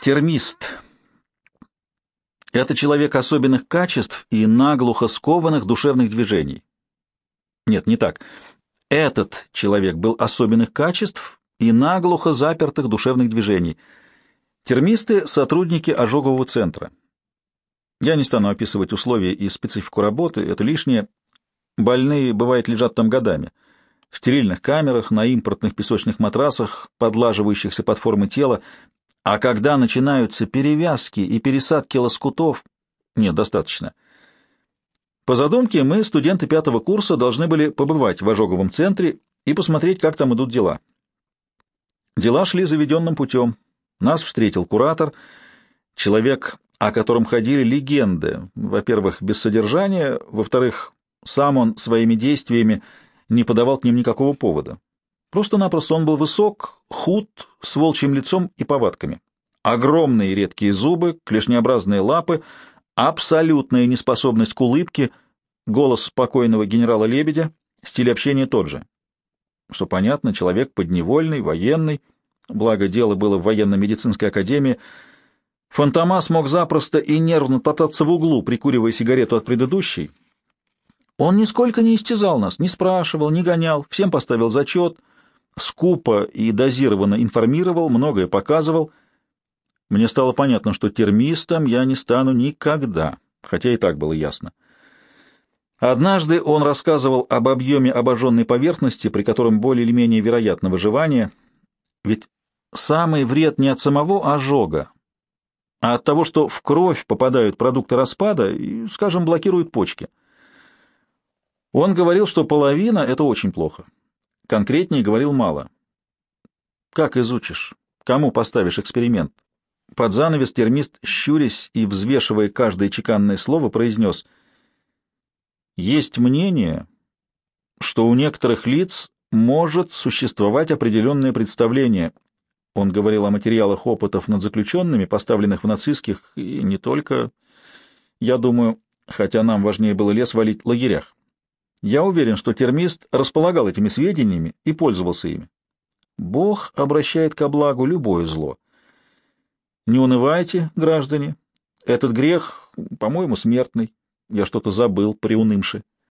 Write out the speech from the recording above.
Термист. Это человек особенных качеств и наглухо скованных душевных движений. Нет, не так. Этот человек был особенных качеств и наглухо запертых душевных движений. Термисты — сотрудники ожогового центра. Я не стану описывать условия и специфику работы, это лишнее. Больные, бывает, лежат там годами. В стерильных камерах, на импортных песочных матрасах, подлаживающихся под формы тела, а когда начинаются перевязки и пересадки лоскутов... Нет, достаточно. По задумке мы, студенты пятого курса, должны были побывать в ожоговом центре и посмотреть, как там идут дела. Дела шли заведенным путем. Нас встретил куратор, человек, о котором ходили легенды. Во-первых, без содержания, во-вторых, сам он своими действиями не подавал к ним никакого повода. Просто-напросто он был высок, худ, с волчьим лицом и повадками. Огромные редкие зубы, клешнеобразные лапы, абсолютная неспособность к улыбке, голос спокойного генерала Лебедя, стиль общения тот же. Что понятно, человек подневольный, военный, благо дело было в военно-медицинской академии, Фантомас мог запросто и нервно топтаться в углу, прикуривая сигарету от предыдущей. Он нисколько не истязал нас, не спрашивал, не гонял, всем поставил зачет — скупо и дозированно информировал, многое показывал. Мне стало понятно, что термистом я не стану никогда, хотя и так было ясно. Однажды он рассказывал об объеме обожженной поверхности, при котором более или менее вероятно выживание, ведь самый вред не от самого ожога, а от того, что в кровь попадают продукты распада и, скажем, блокируют почки. Он говорил, что половина — это очень плохо. Конкретнее говорил мало. Как изучишь? Кому поставишь эксперимент? Под занавес термист, щурясь и взвешивая каждое чеканное слово, произнес «Есть мнение, что у некоторых лиц может существовать определенное представление». Он говорил о материалах опытов над заключенными, поставленных в нацистских и не только, я думаю, хотя нам важнее было лес валить, лагерях. Я уверен, что термист располагал этими сведениями и пользовался ими. Бог обращает ко благу любое зло. Не унывайте, граждане. Этот грех, по-моему, смертный. Я что-то забыл, приунымши.